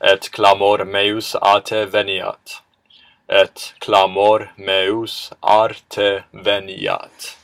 et clamor meus ate veniat. Et clamor meus arte veniat.